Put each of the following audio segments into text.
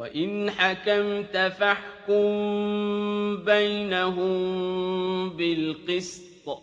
وَإِنْ حَكَمْتَ فَاحْكُم بَيْنَهُم بِالْقِسْطِ ۚ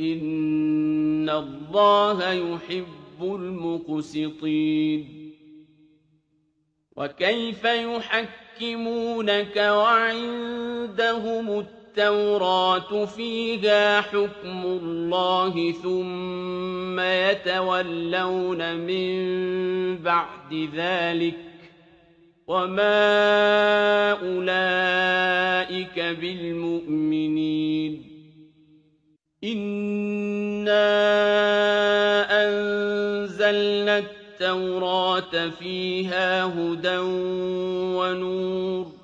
إِنَّ اللَّهَ يُحِبُّ الْمُقْسِطِينَ وَكَيْفَ يُحَكِّمُونَكَ وَعِندَهُمُ التَّوْرَاةُ فِيهَا حُكْمُ اللَّهِ ثُمَّ يَتَوَلَّوْنَ مِن بَعْدِ ذَٰلِكَ ۚ وَمَا أُولَٰئِكَ بِالْمُؤْمِنِينَ إِنَّا أَنزَلْنَا التَّوْرَاةَ فِيهَا هُدًى وَنُورٌ ۚ